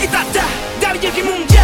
きたった誰よりもんじゃ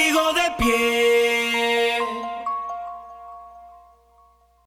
sigo de pie.